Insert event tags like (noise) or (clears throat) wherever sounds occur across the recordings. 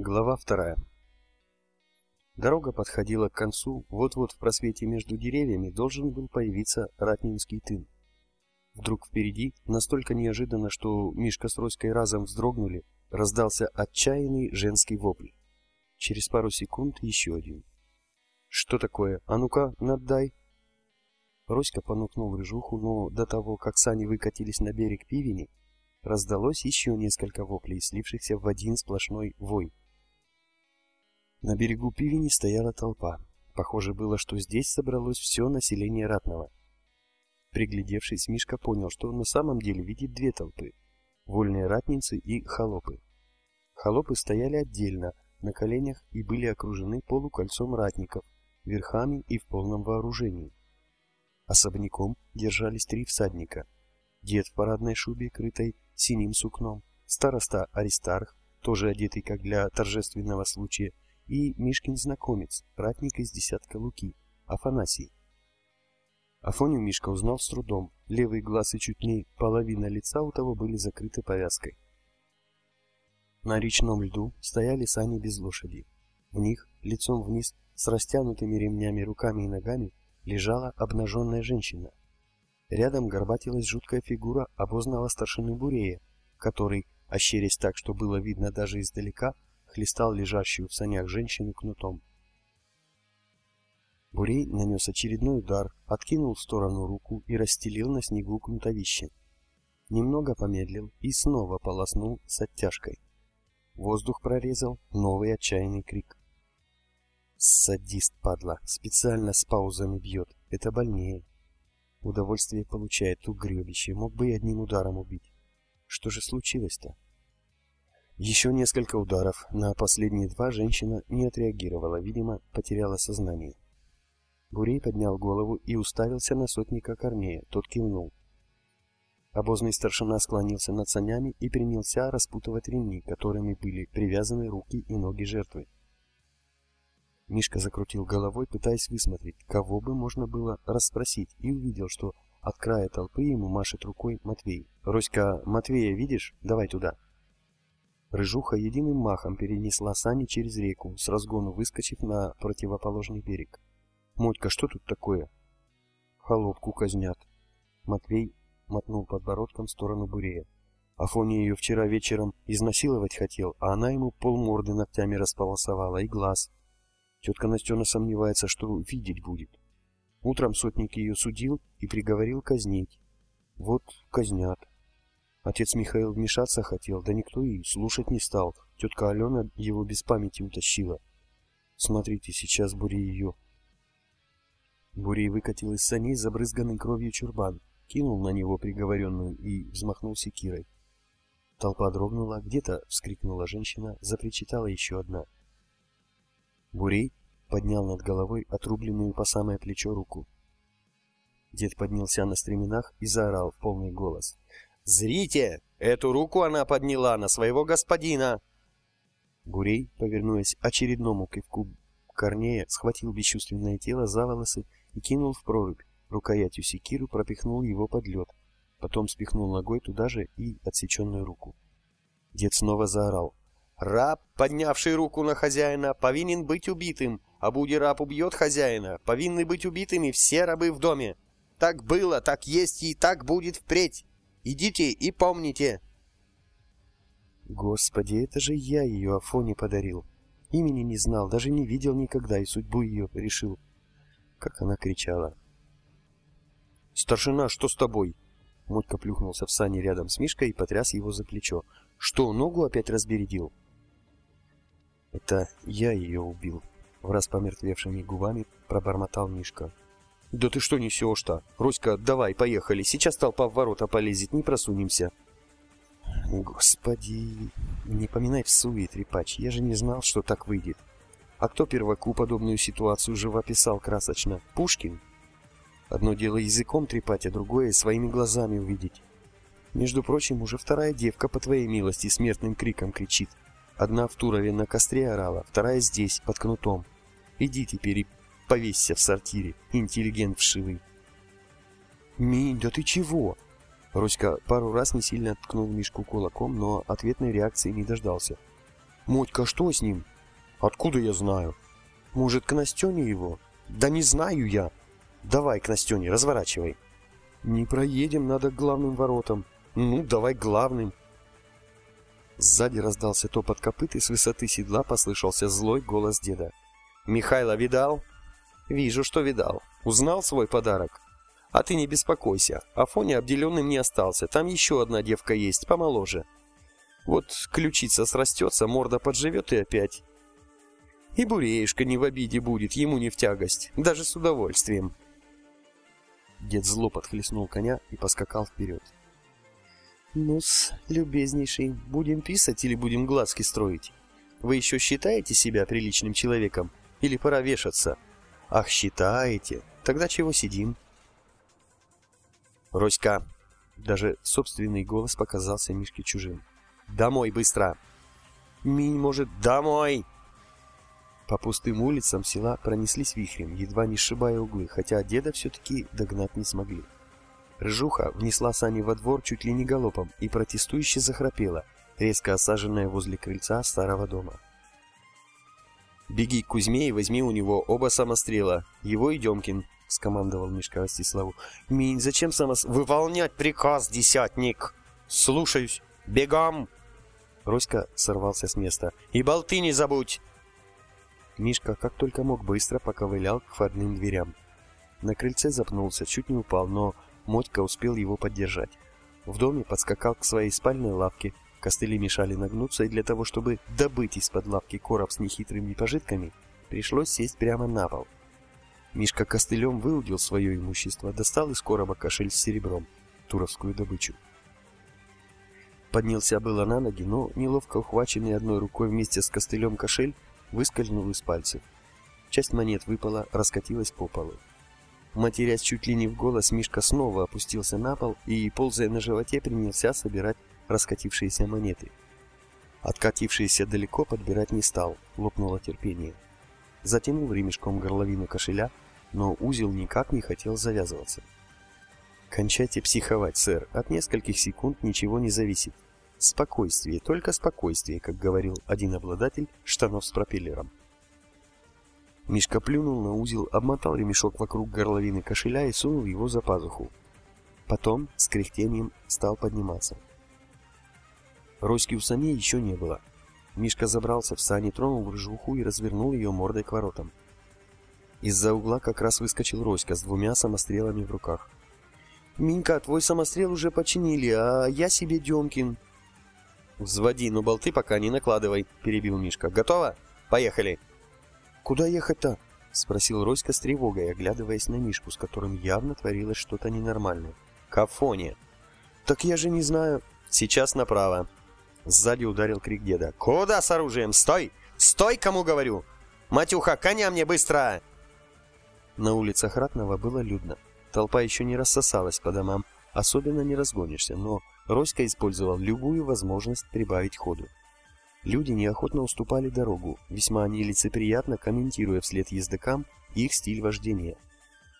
Глава вторая. Дорога подходила к концу, вот-вот в просвете между деревьями должен был появиться Ратнинский тын. Вдруг впереди, настолько неожиданно, что Мишка с Роськой разом вздрогнули, раздался отчаянный женский вопль. Через пару секунд еще один. «Что такое? А ну-ка, надай!» Роська понукнул рыжуху, но до того, как сани выкатились на берег пивени, раздалось еще несколько воплей, слившихся в один сплошной вой. На берегу пивени стояла толпа. Похоже было, что здесь собралось все население Ратного. Приглядевшись, Мишка понял, что он на самом деле видит две толпы — вольные ратницы и холопы. Холопы стояли отдельно, на коленях и были окружены полукольцом ратников, верхами и в полном вооружении. Особняком держались три всадника. Дед в парадной шубе, крытой синим сукном, староста Аристарх, тоже одетый как для торжественного случая, и Мишкин знакомец, ратник из десятка Луки, Афанасий. Афоню Мишка узнал с трудом. Левый глаз и чуть не половина лица у того были закрыты повязкой. На речном льду стояли сани без лошади. В них, лицом вниз, с растянутыми ремнями руками и ногами, лежала обнаженная женщина. Рядом горбатилась жуткая фигура обозного старшины Бурея, который, ощерясь так, что было видно даже издалека, хлестал лежащую в санях женщину кнутом. Бурей нанес очередной удар, откинул в сторону руку и расстелил на снегу кнутовище. Немного помедлил и снова полоснул с оттяжкой. Воздух прорезал новый отчаянный крик. Садист, падла, специально с паузами бьет. Это больнее. Удовольствие получает тут гребище, мог бы и одним ударом убить. Что же случилось-то? Еще несколько ударов. На последние два женщина не отреагировала, видимо, потеряла сознание. Бурей поднял голову и уставился на сотника Корнея. Тот кивнул. Обозный старшина склонился над санями и принялся распутывать ремни, которыми были привязаны руки и ноги жертвы. Мишка закрутил головой, пытаясь высмотреть, кого бы можно было расспросить, и увидел, что от края толпы ему машет рукой Матвей. «Роська, Матвея видишь? Давай туда!» Рыжуха единым махом перенесла сани через реку, с разгону выскочив на противоположный берег. Мотька, что тут такое? Холопку казнят. Матвей мотнул подбородком в сторону Бурея. Афоня ее вчера вечером изнасиловать хотел, а она ему полморды ногтями располосовала и глаз. Тетка Настена сомневается, что видеть будет. Утром сотник ее судил и приговорил казнить. Вот казнят. Отец Михаил вмешаться хотел, да никто и слушать не стал. Тетка Алена его без памяти утащила. Смотрите, сейчас Буре ее Бурей выкатил из саней забрызганный кровью чурбан, кинул на него приговоренную и взмахнул секирой. Толпа дрогнула, где-то вскрикнула женщина, запричитала еще одна. Бурей поднял над головой отрубленную по самое плечо руку. Дед поднялся на стременах и заорал в полный голос. «Зрите! Эту руку она подняла на своего господина!» Бурей, повернуясь очередному кивку Корнея, схватил бесчувственное тело за волосы и кинул в прорубь. Рукоятью секиру пропихнул его под лед. Потом спихнул ногой туда же и отсеченную руку. Дед снова заорал. «Раб, поднявший руку на хозяина, повинен быть убитым, а буди раб убьет хозяина, повинны быть убитыми все рабы в доме. Так было, так есть и так будет впредь. Идите и помните!» Господи, это же я ее Афоне подарил. Имени не знал, даже не видел никогда и судьбу ее решил как она кричала. «Старшина, что с тобой?» Мотька плюхнулся в сани рядом с Мишкой и потряс его за плечо. «Что, ногу опять разбередил?» «Это я ее убил», — враз помертвевшими губами пробормотал Мишка. «Да ты что несешь-то? Роська, давай, поехали, сейчас толпа в ворота полезет, не просунемся». «Господи, не поминай в суе, трепач, я же не знал, что так выйдет. А кто перваку подобную ситуацию живописал красочно? Пушкин? Одно дело языком трепать, а другое своими глазами увидеть. Между прочим, уже вторая девка по твоей милости смертным криком кричит. Одна в Турове на костре орала, вторая здесь, под кнутом. Иди теперь и повесься в сортире, интеллигент вшивый. Минь, да ты чего? Роська пару раз не сильно ткнул Мишку кулаком, но ответной реакции не дождался. Мотька, что с ним? Откуда я знаю? Может, к Настене его? Да не знаю я. Давай к Настене, разворачивай. Не проедем, надо к главным воротам. Ну, давай главным. Сзади раздался топот копыт, и с высоты седла послышался злой голос деда. «Михайло видал?» «Вижу, что видал. Узнал свой подарок?» «А ты не беспокойся. Афоня обделенным не остался. Там еще одна девка есть, помоложе. Вот ключица срастется, морда подживет и опять. И Буреюшка не в обиде будет, ему не в тягость, даже с удовольствием. Дед зло подхлестнул коня и поскакал вперед. Ну-с, любезнейший, будем писать или будем глазки строить? Вы еще считаете себя приличным человеком? Или пора вешаться? Ах, считаете? Тогда чего сидим? Роська. Даже собственный голос показался Мишке чужим. Домой, быстро! Минь, может, домой! По пустым улицам села пронеслись вихрем, едва не сшибая углы, хотя деда все-таки догнать не смогли. Рыжуха внесла сани во двор чуть ли не галопом и протестующе захрапела, резко осаженная возле крыльца старого дома. «Беги к Кузьме и возьми у него оба самострела, его и Демкин», — скомандовал Мишка Ростиславу. «Минь, зачем самос... Выполнять приказ, десятник!» «Слушаюсь! Бегом!» Роська сорвался с места. «И болты не забудь!» Мишка как только мог быстро поковылял к входным дверям. На крыльце запнулся, чуть не упал, но Мотька успел его поддержать. В доме подскакал к своей спальной лавке, костыли мешали нагнуться, и для того, чтобы добыть из-под лавки короб с нехитрыми пожитками, пришлось сесть прямо на пол. Мишка костылем выудил свое имущество, достал из короба кошель с серебром, туровскую добычу. Поднялся было на ноги, но, неловко ухваченный одной рукой вместе с костылем кошель, выскользнул из пальцев. Часть монет выпала, раскатилась по полу. Матерясь чуть ли не в голос, Мишка снова опустился на пол и, ползая на животе, принялся собирать раскатившиеся монеты. Откатившиеся далеко подбирать не стал, лопнуло терпение. Затянул ремешком горловину кошеля, но узел никак не хотел завязываться. «Кончайте психовать, сэр, от нескольких секунд ничего не зависит. Спокойствие, только спокойствие, как говорил один обладатель штанов с пропеллером. Мишка плюнул на узел, обмотал ремешок вокруг горловины кошеля и сунул его за пазуху. Потом с кряхтением стал подниматься. Роськи у саней еще не было. Мишка забрался в сани, тронул рыжуху и развернул ее мордой к воротам. Из-за угла как раз выскочил Роська с двумя самострелами в руках. «Минька, твой самострел уже починили, а я себе Демкин», «Взводи, но болты пока не накладывай», — перебил Мишка. «Готово? Поехали!» «Куда ехать-то?» — спросил Роська с тревогой, оглядываясь на Мишку, с которым явно творилось что-то ненормальное. «К Афоне!» «Так я же не знаю...» «Сейчас направо!» Сзади ударил крик деда. «Куда с оружием? Стой! Стой, кому говорю! Матюха, коня мне быстро!» На улицах Ратного было людно. Толпа еще не рассосалась по домам, особенно не разгонишься, но Роська использовал любую возможность прибавить ходу. Люди неохотно уступали дорогу, весьма нелицеприятно комментируя вслед ездокам их стиль вождения.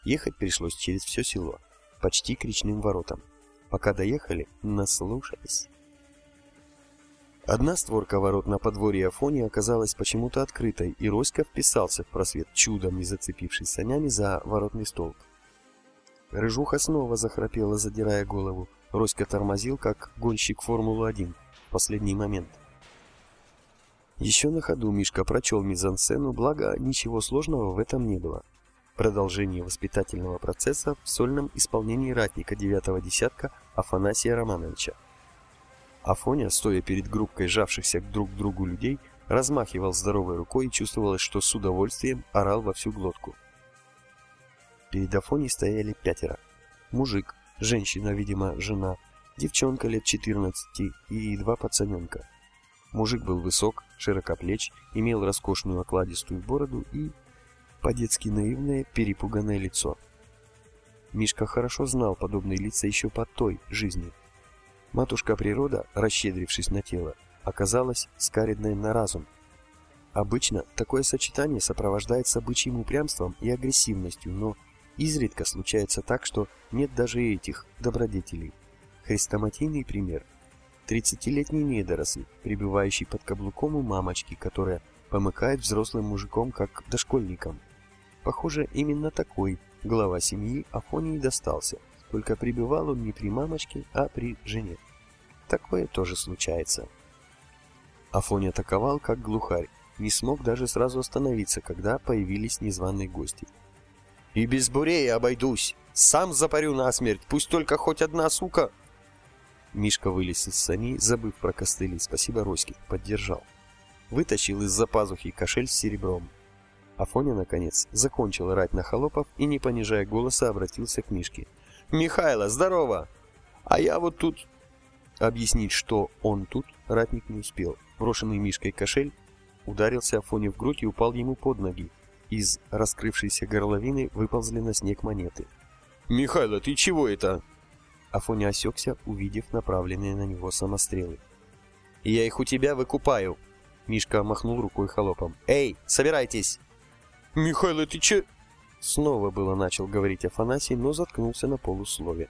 Ехать пришлось через все село, почти к речным воротам. Пока доехали, наслушались. Одна створка ворот на подворье Афони оказалась почему-то открытой, и Роська вписался в просвет, чудом не зацепившись санями за воротный столб. Рыжуха снова захрапела, задирая голову. Роська тормозил, как гонщик Формулы-1 в последний момент. Еще на ходу Мишка прочел мизансцену, благо ничего сложного в этом не было. Продолжение воспитательного процесса в сольном исполнении ратника девятого десятка Афанасия Романовича. Афоня, стоя перед группкой сжавшихся друг к другу людей, размахивал здоровой рукой и чувствовалось, что с удовольствием орал во всю глотку. Перед Афоней стояли пятеро. Мужик, женщина, видимо, жена, девчонка лет 14 и два пацаненка. Мужик был высок, широкоплеч, имел роскошную окладистую бороду и по-детски наивное, перепуганное лицо. Мишка хорошо знал подобные лица еще по той жизни. Матушка природа, расщедрившись на тело, оказалась скаредной на разум. Обычно такое сочетание сопровождается бычьим упрямством и агрессивностью, но Изредка случается так, что нет даже этих добродетелей. Хрестоматийный пример. тридцатилетний недоросль, пребывающий под каблуком у мамочки, которая помыкает взрослым мужиком, как дошкольником. Похоже, именно такой глава семьи Афонии достался, только пребывал он не при мамочке, а при жене. Такое тоже случается. Афоня атаковал, как глухарь, не смог даже сразу остановиться, когда появились незваные гости. «И без бурей обойдусь! Сам запарю насмерть, пусть только хоть одна сука!» Мишка вылез из сани, забыв про костыли, спасибо Роське, поддержал. Вытащил из-за пазухи кошель с серебром. Афоня, наконец, закончил рать на холопов и, не понижая голоса, обратился к Мишке. «Михайло, здорово! А я вот тут...» Объяснить, что он тут, ратник не успел. Брошенный Мишкой кошель ударился Афоне в грудь и упал ему под ноги. Из раскрывшейся горловины выползли на снег монеты. «Михайло, ты чего это?» Афоня осекся, увидев направленные на него самострелы. «Я их у тебя выкупаю!» Мишка махнул рукой холопом. «Эй, собирайтесь!» «Михайло, ты че...» Снова было начал говорить Афанасий, но заткнулся на полуслове.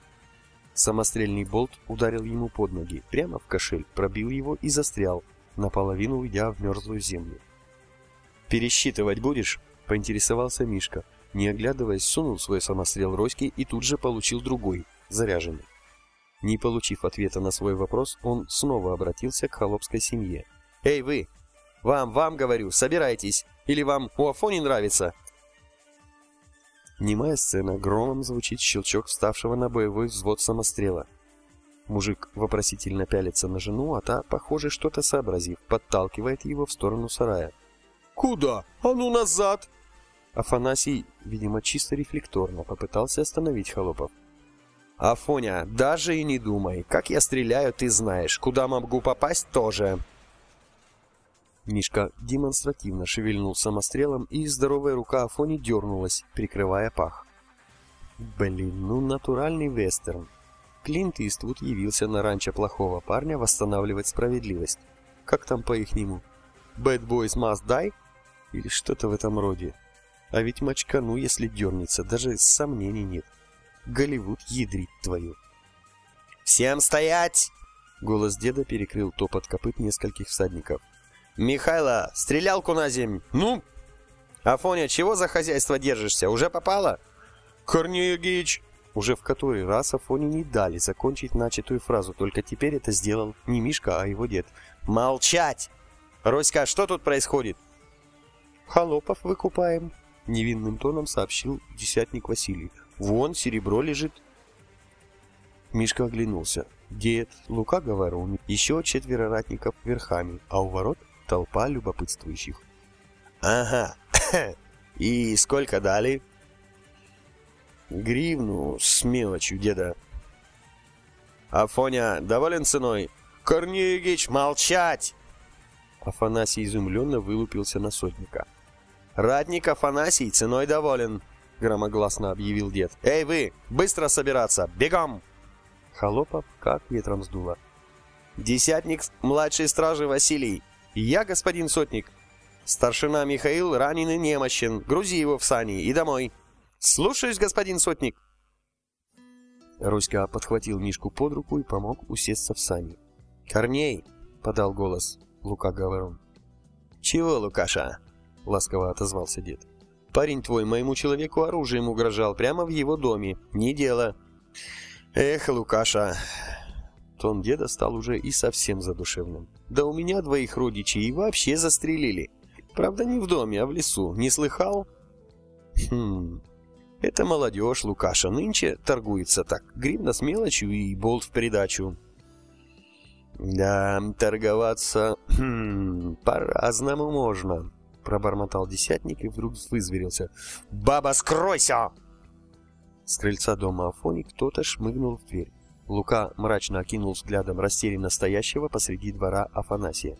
Самострельный болт ударил ему под ноги, прямо в кошель, пробил его и застрял, наполовину уйдя в мерзлую землю. «Пересчитывать будешь?» — поинтересовался Мишка. Не оглядываясь, сунул свой самострел Роське и тут же получил другой, заряженный. Не получив ответа на свой вопрос, он снова обратился к холопской семье. «Эй, вы! Вам, вам, говорю, собирайтесь! Или вам у Афони нравится?» Немая сцена, громом звучит щелчок вставшего на боевой взвод самострела. Мужик вопросительно пялится на жену, а та, похоже, что-то сообразив, подталкивает его в сторону сарая. «Куда? А ну назад!» Афанасий, видимо, чисто рефлекторно попытался остановить холопов. «Афоня, даже и не думай. Как я стреляю, ты знаешь. Куда могу попасть, тоже». Мишка демонстративно шевельнул самострелом, и здоровая рука Афони дернулась, прикрывая пах. Блин, ну натуральный вестерн. Клинт Иствуд явился на ранчо плохого парня восстанавливать справедливость. Как там по-ихнему? Bad boys must die? Или что-то в этом роде. А ведь мочкану, если дернется, даже сомнений нет. Голливуд ядрит твою. «Всем стоять!» Голос деда перекрыл топот копыт нескольких всадников. «Михайло, стрелялку на земь! Ну!» «Афоня, чего за хозяйство держишься? Уже попало?» «Корнея Геич!» Уже в который раз Афоне не дали закончить начатую фразу, только теперь это сделал не Мишка, а его дед. «Молчать! Роська, что тут происходит?» «Холопов выкупаем», — невинным тоном сообщил десятник Василий. «Вон, серебро лежит». Мишка оглянулся. Дед, Лука Говорун, еще четверо ратников верхами, а у ворот толпа любопытствующих. «Ага, (coughs) и сколько дали?» Гривну с мелочью, деда. Афоня, доволен ценой? Корнеевич, молчать! Афанасий изумленно вылупился на сотника. «Ратник Афанасий ценой доволен», — громогласно объявил дед. «Эй вы, быстро собираться, бегом!» Холопов как ветром сдуло. «Десятник младшей стражи Василий. Я, господин сотник. Старшина Михаил ранен и немощен. Грузи его в сани и домой. «Слушаюсь, господин сотник!» Руська подхватил Мишку под руку и помог усесться в сани. «Корней!» — подал голос Лука Говорун. «Чего, Лукаша?» — ласково отозвался дед. «Парень твой моему человеку оружием угрожал прямо в его доме. Не дело!» «Эх, Лукаша!» Тон деда стал уже и совсем задушевным. «Да у меня двоих родичей и вообще застрелили. Правда, не в доме, а в лесу. Не слыхал?» «Хм...» Это молодежь, Лукаша, нынче торгуется так. Гривна с мелочью и болт в придачу. Да, торговаться хм, по-разному можно, пробормотал десятник и вдруг вызверился. Баба, скройся! С крыльца дома Афони кто-то шмыгнул в дверь. Лука мрачно окинул взглядом растерянно стоящего посреди двора Афанасия.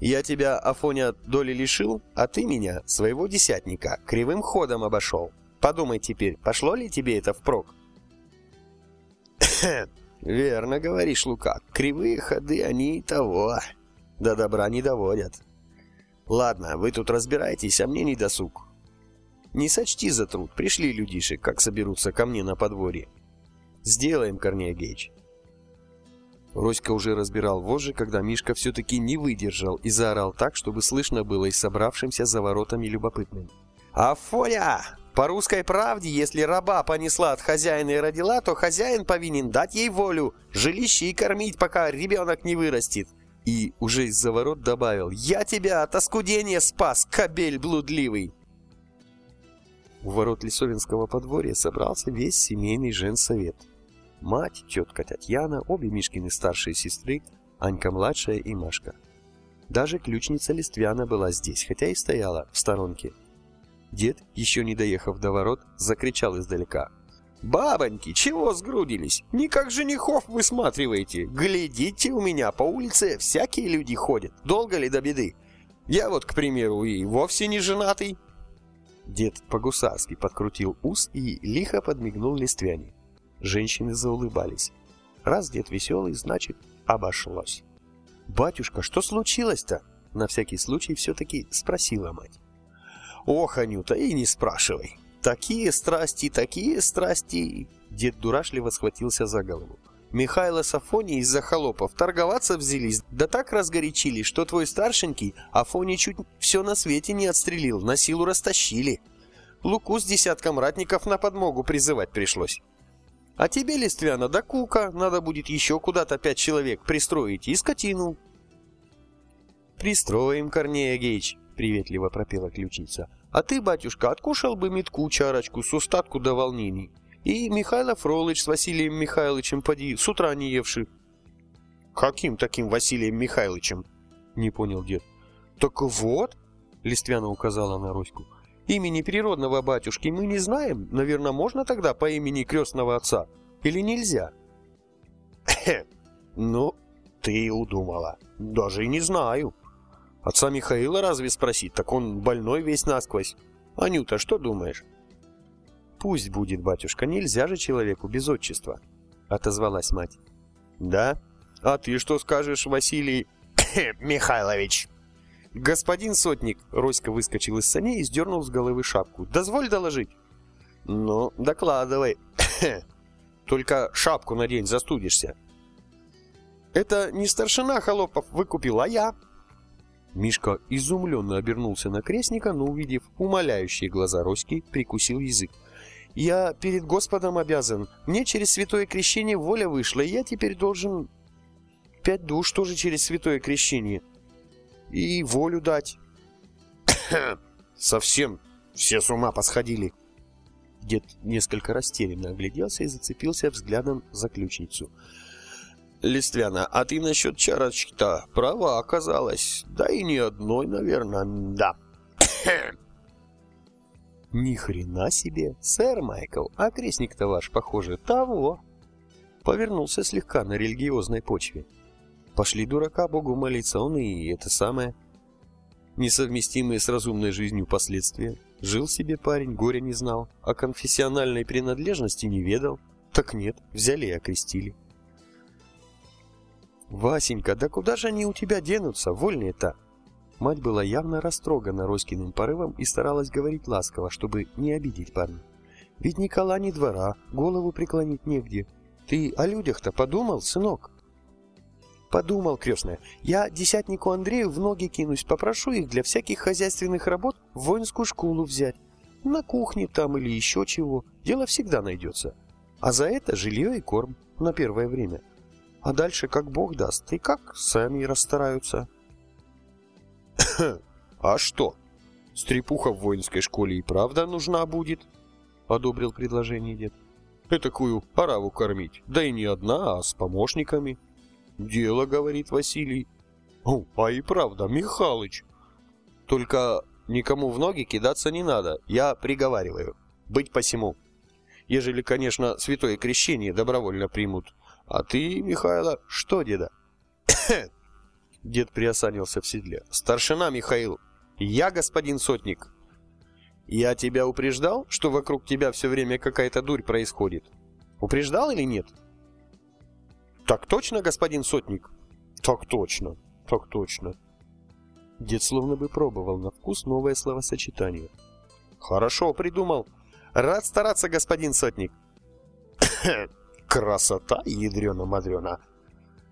«Я тебя, Афоня, доли лишил, а ты меня, своего десятника, кривым ходом обошел. Подумай теперь, пошло ли тебе это впрок? Верно говоришь, Лука. Кривые ходы, они и того. До добра не доводят. Ладно, вы тут разбирайтесь, а мне не досуг. Не сочти за труд, пришли людишек, как соберутся ко мне на подворье. Сделаем, Корнея Гейч. Роська уже разбирал вожжи, когда Мишка все-таки не выдержал и заорал так, чтобы слышно было и собравшимся за воротами любопытным. «Афоня! По русской правде, если раба понесла от хозяина и родила, то хозяин повинен дать ей волю, жилище и кормить, пока ребенок не вырастет». И уже из-за ворот добавил «Я тебя от оскудения спас, кобель блудливый!» У ворот Лисовинского подворья собрался весь семейный женсовет. Мать, тетка Татьяна, обе Мишкины старшие сестры, Анька-младшая и Машка. Даже ключница Листвяна была здесь, хотя и стояла в сторонке. Дед, еще не доехав до ворот, закричал издалека. «Бабоньки, чего сгрудились? Никак женихов высматриваете. Глядите, у меня по улице всякие люди ходят. Долго ли до беды? Я вот, к примеру, и вовсе не женатый». Дед по-гусарски подкрутил ус и лихо подмигнул Листвяне. Женщины заулыбались. Раз дед веселый, значит, обошлось. «Батюшка, что случилось-то?» На всякий случай все-таки спросила мать. «Ох, Анюта, и не спрашивай. Такие страсти, такие страсти!» Дед дурашливо схватился за голову. Михайло с Афоней из-за холопов торговаться взялись, да так разгорячились, что твой старшенький Афоня чуть все на свете не отстрелил, на силу растащили. Луку с десятком ратников на подмогу призывать пришлось. А тебе, Листвяна, да Кука, надо будет еще куда-то пять человек пристроить и скотину. «Пристроим, Корнея Геич», — приветливо пропела ключница. «А ты, батюшка, откушал бы метку чарочку с устатку до волнений. И Михайло Фролыч с Василием Михайловичем поди, с утра не евши». «Каким таким Василием Михайловичем?» — не понял дед. «Так вот», — Листвяна указала на Роську, — Имени природного батюшки мы не знаем. Наверное, можно тогда по имени крестного отца? Или нельзя? (coughs) Ну, ты удумала. Даже и не знаю. Отца Михаила разве спросить? Так он больной весь насквозь. Анюта, что думаешь? Пусть будет, батюшка, нельзя же человеку без отчества, (coughs) отозвалась мать. Да? А ты что скажешь, Василий (coughs) Михайлович? «Господин сотник!» — Роська выскочил из саней и сдернул с головы шапку. «Дозволь доложить!» «Ну, докладывай!» «Только шапку надень, застудишься!» «Это не старшина Холопов выкупил, а я!» Мишка изумленно обернулся на крестника, но, увидев умоляющие глаза Роськи, прикусил язык. «Я перед Господом обязан. Мне через святое крещение воля вышла, и я теперь должен...» «Пять душ тоже через святое крещение и волю дать. (coughs) Совсем все с ума посходили. Дед несколько растерянно огляделся и зацепился взглядом за ключницу. Листвяна, а ты насчет чарочки-то права оказалась. Да и ни одной, наверное, да. (coughs) Ни хрена себе, сэр Майкл, а крестник-то ваш, похоже, того. Повернулся слегка на религиозной почве. Пошли дурака Богу молиться, он и это самое. Несовместимые с разумной жизнью последствия. Жил себе парень, горя не знал, а конфессиональной принадлежности не ведал. Так нет, взяли и окрестили. «Васенька, да куда же они у тебя денутся, вольные-то?» Мать была явно растрогана Роськиным порывом и старалась говорить ласково, чтобы не обидеть парня. «Ведь Никола не двора, голову преклонить негде. Ты о людях-то подумал, сынок?» Подумал, крестная, я десятнику Андрею в ноги кинусь, попрошу их для всяких хозяйственных работ воинскую школу взять. На кухне там или еще чего. Дело всегда найдется. А за это жилье и корм на первое время. А дальше как бог даст, и как сами расстараются. А что? Стрепуха в воинской школе и правда нужна будет? Одобрил предложение дед. Этакую ораву кормить. Да и не одна, а с помощниками. «Дело, — говорит Василий. О, а и правда, Михалыч. Только никому в ноги кидаться не надо, я приговариваю. Быть посему. Ежели, конечно, святое крещение добровольно примут. А ты, Михайло, что, деда?» (coughs) Дед приосанился в седле. «Старшина Михаил, я господин сотник. Я тебя упреждал, что вокруг тебя все время какая-то дурь происходит? Упреждал или нет?» «Так точно, господин сотник?» «Так точно, так точно». Дед словно бы пробовал на вкус новое словосочетание. «Хорошо придумал. Рад стараться, господин сотник». (coughs) «Красота, ядрена-мадрена!»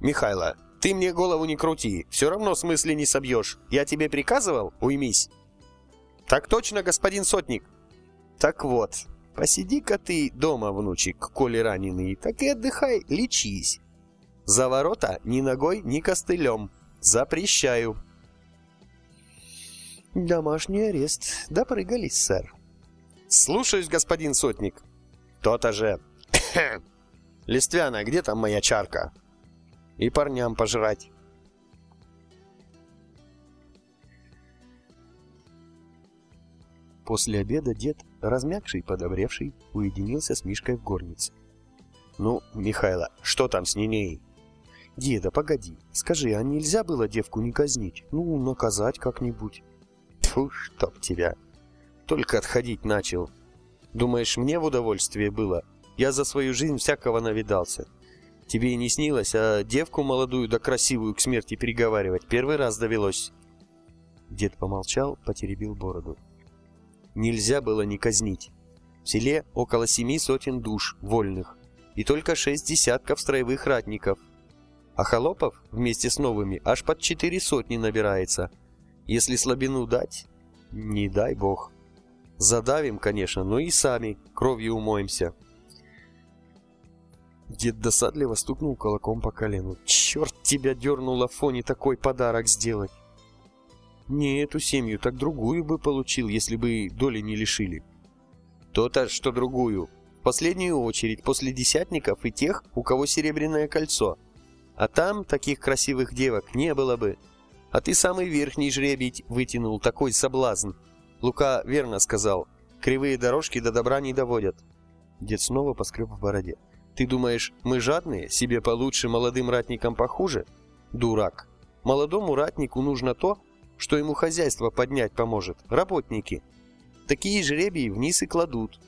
Михайло, ты мне голову не крути, все равно смысле не собьешь. Я тебе приказывал? Уймись. Так точно, господин сотник. Так вот, посиди-ка ты дома, внучек, коли раненый, так и отдыхай, лечись. За ворота ни ногой, ни костылем. Запрещаю. Домашний арест. Допрыгались, сэр. Слушаюсь, господин сотник. То-то же. (coughs) Листвяна, где там моя чарка? И парням пожрать. После обеда дед, размягший и подобревший, уединился с Мишкой в горнице. «Ну, Михайло, что там с Нинеей?» «Деда, погоди, скажи, а нельзя было девку не казнить? Ну, наказать как-нибудь?» «Тьфу, чтоб тебя! Только отходить начал. Думаешь, мне в удовольствие было? Я за свою жизнь всякого навидался. Тебе и не снилось, а девку молодую да красивую к смерти переговаривать первый раз довелось». Дед помолчал, потеребил бороду. Нельзя было не казнить. В селе около семи сотен душ, вольных, и только шесть десятков строевых ратников – а холопов вместе с новыми аж под четыре сотни набирается. Если слабину дать, не дай бог. Задавим, конечно, но и сами кровью умоемся. Дед досадливо стукнул кулаком по колену. Черт тебя дернул Афоне такой подарок сделать. Не эту семью, так другую бы получил, если бы доли не лишили. То-то, что другую. В последнюю очередь после десятников и тех, у кого серебряное кольцо – а там таких красивых девок не было бы. А ты самый верхний жребий вытянул, такой соблазн. Лука верно сказал. Кривые дорожки до добра не доводят. Дед снова поскреб в бороде. Ты думаешь, мы жадные, себе получше, молодым ратникам похуже? Дурак. Молодому ратнику нужно то, что ему хозяйство поднять поможет. Работники. Такие жребии вниз и кладут.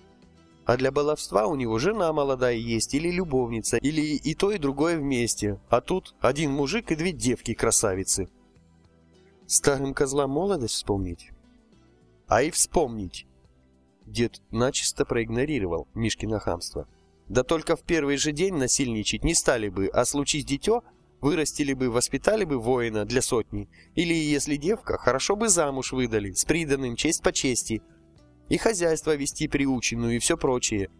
А для баловства у него жена молодая есть, или любовница, или и то, и другое вместе. А тут один мужик и две девки-красавицы. Старым козлам молодость вспомнить? А и вспомнить. Дед начисто проигнорировал Мишкино хамство. Да только в первый же день насильничать не стали бы, а случись дитё, вырастили бы, воспитали бы воина для сотни. Или, если девка, хорошо бы замуж выдали, с приданным честь по чести – и хозяйство вести приученную и все прочее.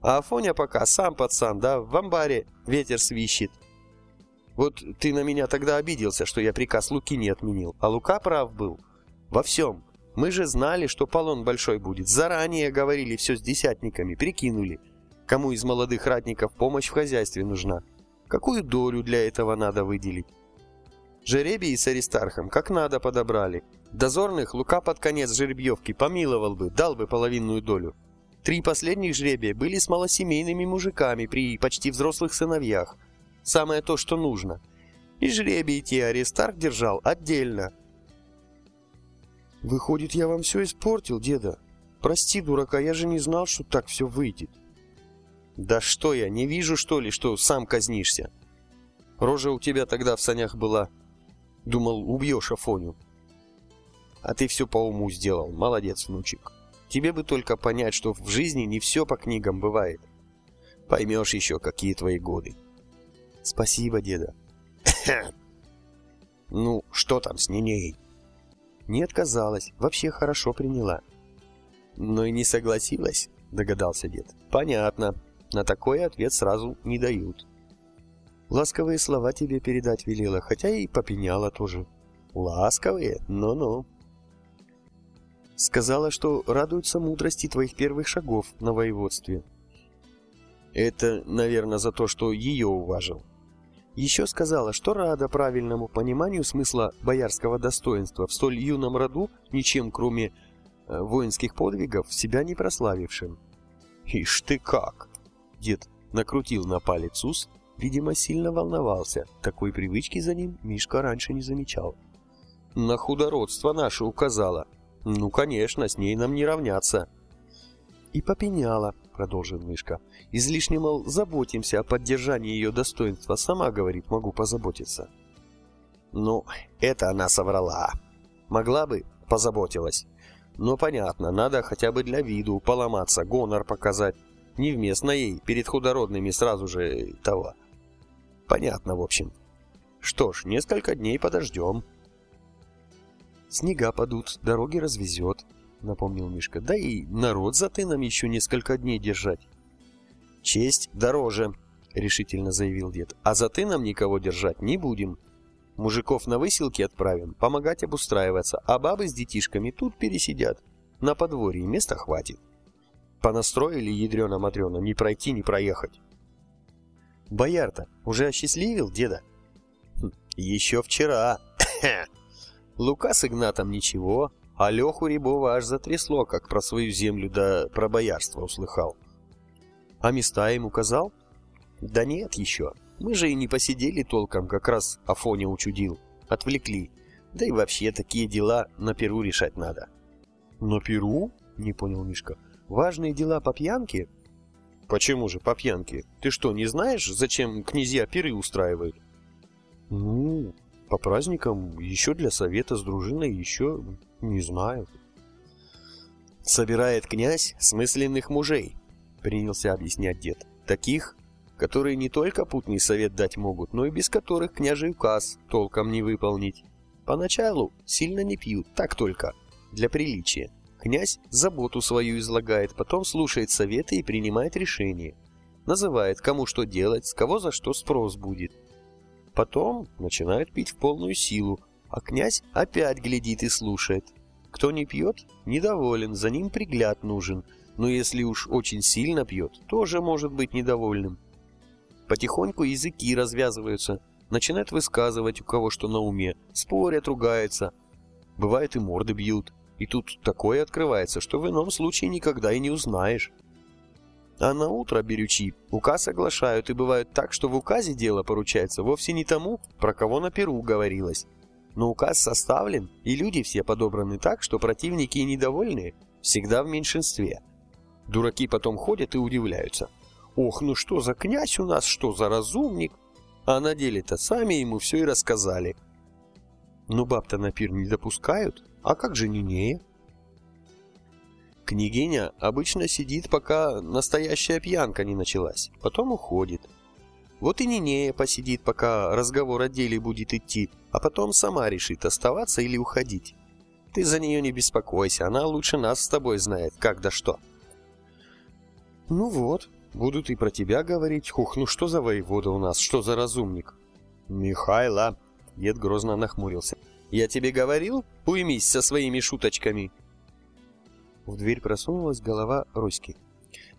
А Афоня пока сам пацан, да, в амбаре ветер свищет. Вот ты на меня тогда обиделся, что я приказ Луки не отменил, а Лука прав был. Во всем. Мы же знали, что полон большой будет. Заранее говорили все с десятниками, прикинули, кому из молодых ратников помощь в хозяйстве нужна. Какую долю для этого надо выделить. Жеребий с Аристархом как надо подобрали. Дозорных Лука под конец жеребьевки помиловал бы, дал бы половинную долю. Три последних жребия были с малосемейными мужиками при почти взрослых сыновьях. Самое то, что нужно. И жребий те Аристарх держал отдельно. «Выходит, я вам все испортил, деда. Прости, дурака, я же не знал, что так все выйдет». «Да что я, не вижу, что ли, что сам казнишься? Рожа у тебя тогда в санях была Думал, убьешь Афоню. А ты все по уму сделал. Молодец, внучек. Тебе бы только понять, что в жизни не все по книгам бывает. Поймешь еще, какие твои годы. Спасибо, деда. (coughs) ну, что там с Ниней? Не отказалась, вообще хорошо приняла. Но и не согласилась, догадался дед. Понятно. На такой ответ сразу не дают. Ласковые слова тебе передать велела, хотя и попеняла тоже. Ласковые? Ну-ну. Сказала, что радуется мудрости твоих первых шагов на воеводстве. Это, наверное, за то, что ее уважил. Еще сказала, что рада правильному пониманию смысла боярского достоинства в столь юном роду, ничем кроме э, воинских подвигов, себя не прославившим. «Ишь ты как!» Дед накрутил на палец ус, Видимо, сильно волновался. Такой привычки за ним Мишка раньше не замечал. «На худородство наше указала. Ну, конечно, с ней нам не равняться». «И попеняла», — продолжил Мишка. «Излишне, мол, заботимся о поддержании ее достоинства. Сама, говорит, могу позаботиться». «Ну, это она соврала. Могла бы, позаботилась. Но понятно, надо хотя бы для виду поломаться, гонор показать. Невместно ей перед худородными сразу же того. Понятно, в общем. Что ж, несколько дней подождем. Снега падут, дороги развезет, напомнил Мишка. Да и народ за тыном еще несколько дней держать. Честь дороже, решительно заявил дед. А за тыном никого держать не будем. Мужиков на выселки отправим, помогать обустраиваться, а бабы с детишками тут пересидят. На подворье места хватит. Понастроили ядрена-матрена, не пройти, не проехать. Бояр-то уже осчастливил деда? Хм, еще вчера. Лука с Игнатом ничего, а Леху Рябова аж затрясло, как про свою землю да про боярство услыхал. А места им указал? Да нет еще. Мы же и не посидели толком, как раз Афоня учудил. Отвлекли. Да и вообще такие дела на Перу решать надо. На Перу? Не понял Мишка. Важные дела по пьянке? Почему же по пьянке? Ты что, не знаешь, зачем князья пиры устраивают? Ну, по праздникам, еще для совета с дружиной, еще не знаю. Собирает князь смысленных мужей, принялся объяснять дед. Таких, которые не только путный совет дать могут, но и без которых княжий указ толком не выполнить. Поначалу сильно не пьют, так только, для приличия. Князь заботу свою излагает, потом слушает советы и принимает решения. Называет, кому что делать, с кого за что спрос будет. Потом начинают пить в полную силу, а князь опять глядит и слушает. Кто не пьет, недоволен, за ним пригляд нужен, но если уж очень сильно пьет, тоже может быть недовольным. Потихоньку языки развязываются, начинают высказывать у кого что на уме, спорят, ругаются. Бывает и морды бьют. И тут такое открывается, что в ином случае никогда и не узнаешь. А на утро берючи указ оглашают, и бывает так, что в указе дело поручается вовсе не тому, про кого на Перу говорилось. Но указ составлен, и люди все подобраны так, что противники и недовольные всегда в меньшинстве. Дураки потом ходят и удивляются. «Ох, ну что за князь у нас, что за разумник!» А на деле-то сами ему все и рассказали. Но баб-то на пир не допускают, а как же Нинея? Княгиня обычно сидит, пока настоящая пьянка не началась, потом уходит. Вот и Нинея посидит, пока разговор о деле будет идти, а потом сама решит, оставаться или уходить. Ты за нее не беспокойся, она лучше нас с тобой знает, как да что. Ну вот, будут и про тебя говорить. Хух, ну что за воевода у нас, что за разумник? Михайла, дед грозно нахмурился. Я тебе говорил, уймись со своими шуточками. В дверь просунулась голова Роськи.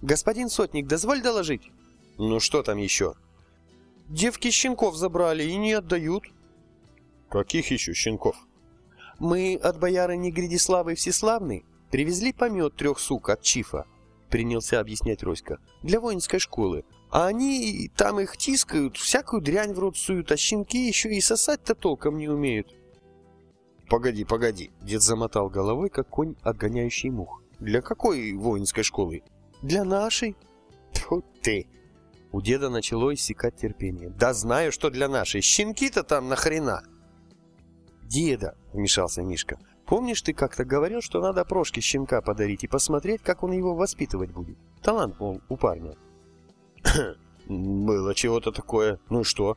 Господин сотник, дозволь доложить. Ну что там еще? Девки щенков забрали и не отдают. Каких еще щенков? Мы от боярыни Гридиславы Всеславны привезли помет трех сук от Чифа, принялся объяснять Роська, для воинской школы. А они там их тискают, всякую дрянь в рот суют, а щенки еще и сосать-то толком не умеют. «Погоди, погоди!» Дед замотал головой, как конь, отгоняющий мух. «Для какой воинской школы?» «Для нашей». Тьфу ты! У деда начало иссякать терпение. «Да знаю, что для нашей. Щенки-то там нахрена!» «Деда!» — вмешался Мишка. «Помнишь, ты как-то говорил, что надо Прошке щенка подарить и посмотреть, как он его воспитывать будет? Талант, мол, у парня». «Было чего-то такое. Ну и что?»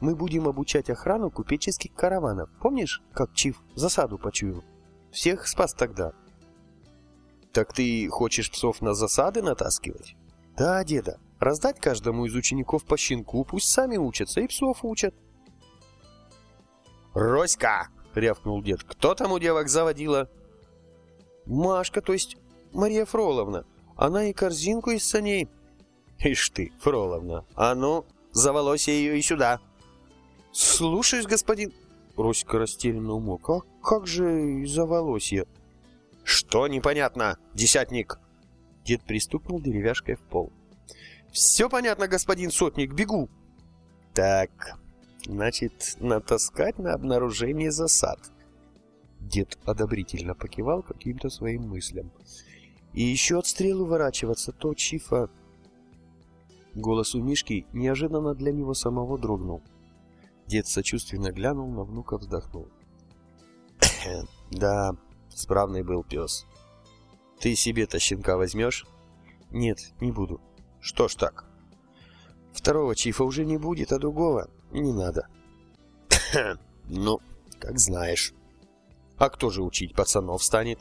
Мы будем обучать охрану купеческих караванов. Помнишь, как Чиф засаду почуял? Всех спас тогда. Так ты хочешь псов на засады натаскивать? Да, деда. Раздать каждому из учеников по щенку, пусть сами учатся и псов учат. «Роська!» — рявкнул дед. «Кто там у девок заводила?» «Машка, то есть Мария Фроловна. Она и корзинку из саней». «Ишь ты, Фроловна, а ну, заволося ее и сюда!» «Слушаюсь, господин...» Роська растерянно умолк. «А как же из-за волосья?» «Что непонятно, десятник?» Дед пристукнул деревяшкой в пол. «Все понятно, господин сотник, бегу!» «Так, значит, натаскать на обнаружение засад». Дед одобрительно покивал каким-то своим мыслям. «И еще от стрел уворачиваться, то Чифа...» Голос у Мишки неожиданно для него самого дрогнул. Дед сочувственно глянул на внука, вздохнул. «Да, справный был пес. Ты себе-то щенка возьмешь?» «Нет, не буду». «Что ж так?» «Второго чифа уже не будет, а другого не надо». (clears throat) ну, как знаешь. А кто же учить пацанов станет?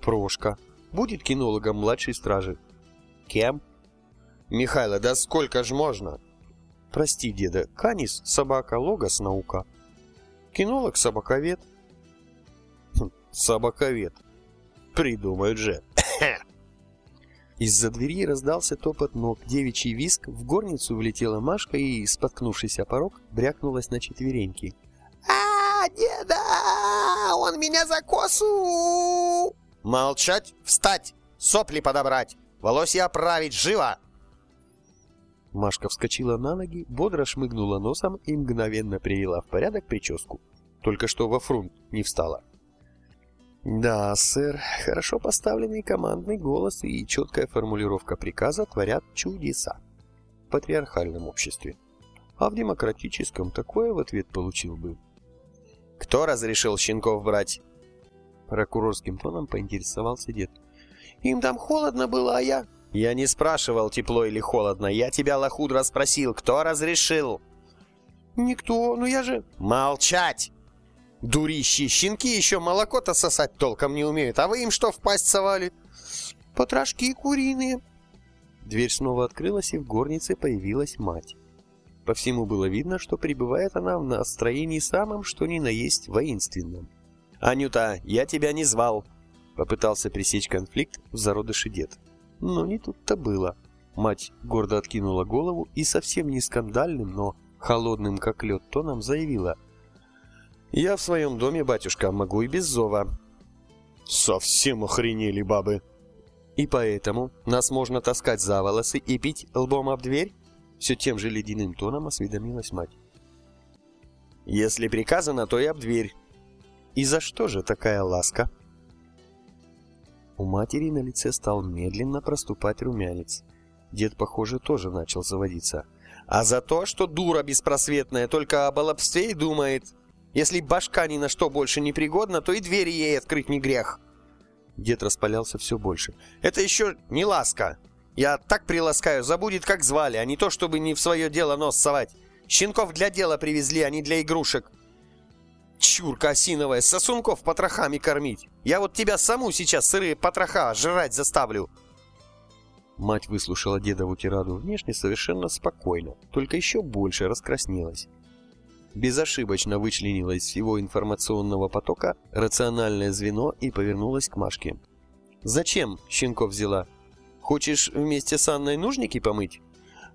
Прошка. Будет кинологом младшей стражи. Кем? Михайло, да сколько ж можно? Прости, деда, Канис — собака, Логос — наука. Кинолог — собаковед. Хм, собаковед. Придумают же. (coughs) Из-за двери раздался топот ног, девичий виск, в горницу влетела Машка и, споткнувшись о порог, брякнулась на четвереньки. а, деда! Он меня за косу!» «Молчать! Встать! Сопли подобрать! Волосья оправить! Живо!» Машка вскочила на ноги, бодро шмыгнула носом и мгновенно привела в порядок прическу. Только что во фрунт не встала. Да, сэр, хорошо поставленный командный голос и четкая формулировка приказа творят чудеса. В патриархальном обществе. А в демократическом такое в ответ получил бы. «Кто разрешил щенков брать?» Прокурорским тоном поинтересовался дед. «Им там холодно было, а я...» «Я не спрашивал, тепло или холодно. Я тебя, лохудро, спросил, кто разрешил?» «Никто, но я же...» «Молчать! Дурищи, щенки еще молоко-то сосать толком не умеют, а вы им что в пасть совали?» «Потрошки куриные». Дверь снова открылась, и в горнице появилась мать. По всему было видно, что пребывает она в настроении самым, что ни на есть, воинственным. «Анюта, я тебя не звал!» Попытался пресечь конфликт в зародыше дед. Но не тут-то было. Мать гордо откинула голову и совсем не скандальным, но холодным как лед тоном заявила. «Я в своем доме, батюшка, могу и без зова». «Совсем охренели бабы!» «И поэтому нас можно таскать за волосы и пить лбом об дверь?» Все тем же ледяным тоном осведомилась мать. «Если приказано, то и об дверь». «И за что же такая ласка?» У матери на лице стал медленно проступать румянец. Дед, похоже, тоже начал заводиться. «А за то, что дура беспросветная только об олобстве и думает. Если башка ни на что больше не пригодна, то и двери ей открыть не грех». Дед распалялся все больше. «Это еще не ласка. Я так приласкаю, забудет, как звали, а не то, чтобы не в свое дело нос совать. Щенков для дела привезли, а не для игрушек. Чурка осиновая, сосунков потрохами кормить. Я вот тебя саму сейчас сырые потроха жрать заставлю. Мать выслушала дедову тираду внешне совершенно спокойно, только еще больше раскраснелась. Безошибочно вычленила из всего информационного потока рациональное звено и повернулась к Машке. «Зачем щенков взяла? Хочешь вместе с Анной нужники помыть?»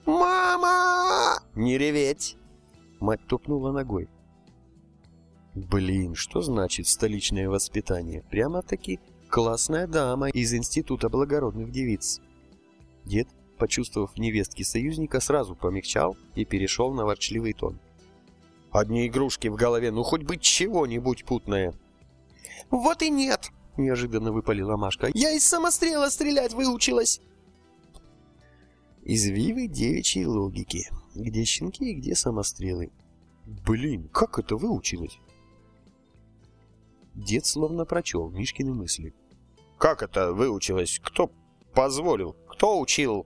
«Мама!» «Не реветь!» Мать топнула ногой. Блин, что значит столичное воспитание? Прямо-таки классная дама из Института благородных девиц. Дед, почувствовав невестки союзника, сразу помягчал и перешел на ворчливый тон. Одни игрушки в голове, ну хоть бы чего-нибудь путное. Вот и нет, неожиданно выпалила Машка. Я из самострела стрелять выучилась. Извивы девичьей логики. Где щенки и где самострелы. Блин, как это выучилась? Дед словно прочел Мишкины мысли. «Как это выучилось? Кто позволил? Кто учил?»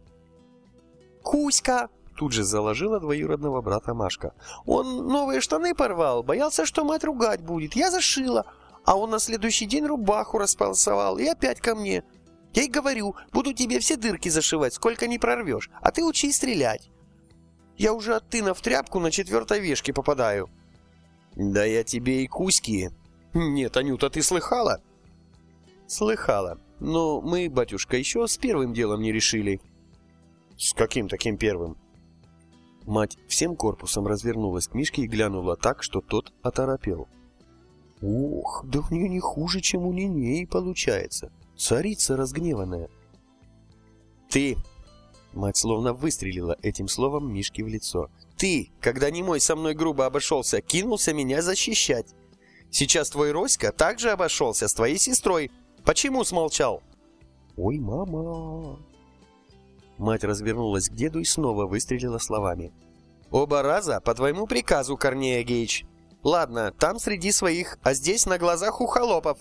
«Кузька!» Тут же заложила двоюродного брата Машка. «Он новые штаны порвал, боялся, что мать ругать будет. Я зашила, а он на следующий день рубаху располосовал и опять ко мне. Я и говорю, буду тебе все дырки зашивать, сколько не прорвешь, а ты учи стрелять. Я уже от тына в тряпку на четвертой вешке попадаю». «Да я тебе и Кузьки «Нет, Анюта, ты слыхала?» «Слыхала. Но мы, батюшка, еще с первым делом не решили». «С каким таким первым?» Мать всем корпусом развернулась к Мишке и глянула так, что тот оторопел. «Ох, да у нее не хуже, чем у Нинеи получается. Царица разгневанная». «Ты!» Мать словно выстрелила этим словом Мишке в лицо. «Ты, когда немой со мной грубо обошелся, кинулся меня защищать. Сейчас твой Роська также обошелся с твоей сестрой. Почему смолчал?» «Ой, мама!» Мать развернулась к деду и снова выстрелила словами. «Оба раза по твоему приказу, Корнея Гейч. Ладно, там среди своих, а здесь на глазах у холопов».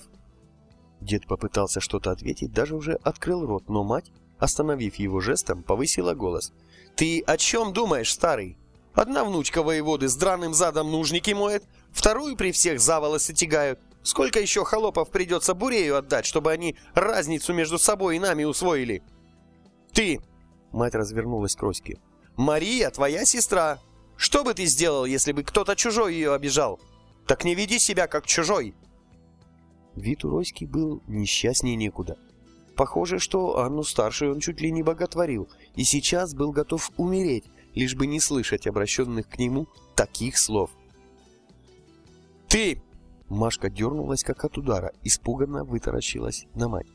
Дед попытался что-то ответить, даже уже открыл рот, но мать, остановив его жестом, повысила голос. «Ты о чем думаешь, старый? Одна внучка воеводы с драным задом нужники моет, вторую при всех за волосы тягают. Сколько еще холопов придется Бурею отдать, чтобы они разницу между собой и нами усвоили? Ты, мать развернулась к Роське, Мария, твоя сестра. Что бы ты сделал, если бы кто-то чужой ее обижал? Так не веди себя как чужой. Вид у Роськи был несчастнее некуда. Похоже, что Анну старшую он чуть ли не боготворил, и сейчас был готов умереть, лишь бы не слышать обращенных к нему таких слов. «Ты!» Машка дернулась, как от удара, испуганно вытаращилась на мать.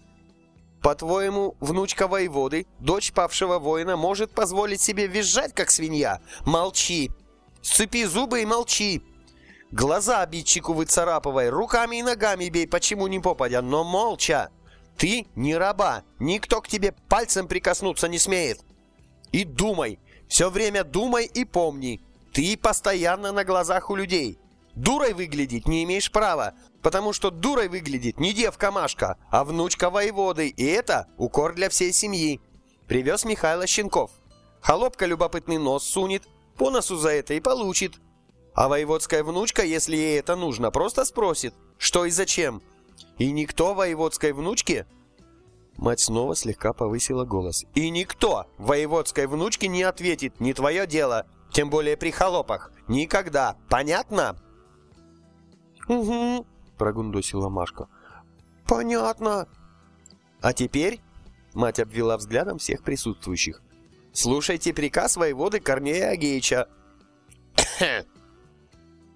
«По-твоему, внучка воеводы, дочь павшего воина, может позволить себе визжать, как свинья? Молчи! Сцепи зубы и молчи! Глаза обидчику выцарапывай, руками и ногами бей, почему не попадя, но молча! Ты не раба, никто к тебе пальцем прикоснуться не смеет! И думай, все время думай и помни, ты постоянно на глазах у людей!» Дурой выглядеть не имеешь права, потому что дурой выглядит не девка-машка, а внучка воеводы, и это укор для всей семьи. Привез Михайло Щенков. Холопка любопытный нос сунет, по носу за это и получит. А воеводская внучка, если ей это нужно, просто спросит, что и зачем. И никто воеводской внучке... Мать снова слегка повысила голос. И никто воеводской внучке не ответит, не твое дело, тем более при холопах. Никогда. Понятно? «Угу», — прогундосила Машка. «Понятно». «А теперь...» — мать обвела взглядом всех присутствующих. «Слушайте приказ воеводы Корнея Агеича». (coughs)